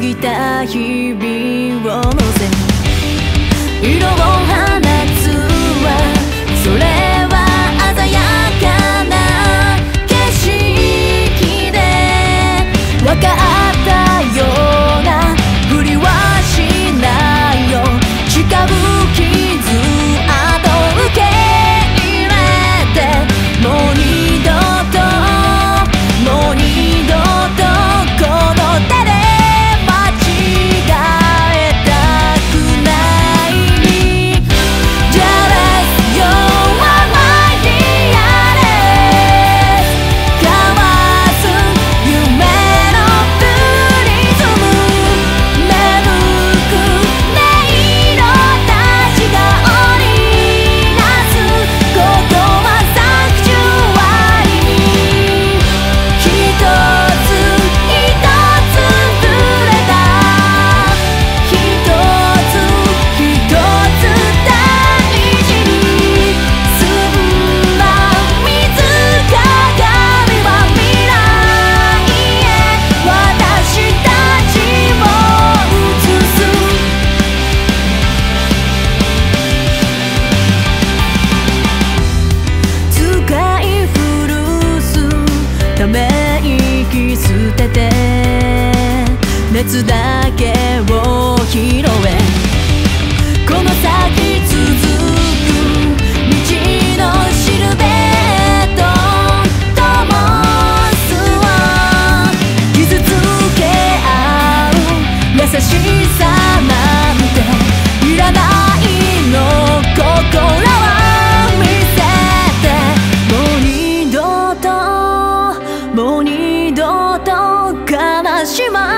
ぎた日々を乗せ色をき捨てて。熱だけを拾え。この先続く道のしるべと灯すは。傷つけ合う優しさなんていらないの心を見せて。もう二度と。Shima